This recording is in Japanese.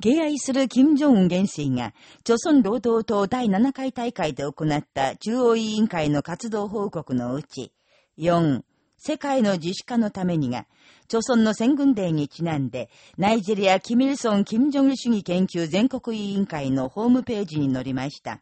敬愛する金正恩元帥が、朝鮮労働党第7回大会で行った中央委員会の活動報告のうち、4、世界の自主化のためにが、朝鮮の戦軍デーにちなんで、ナイジェリア・キミルソン・金正・ジ主義研究全国委員会のホームページに載りました。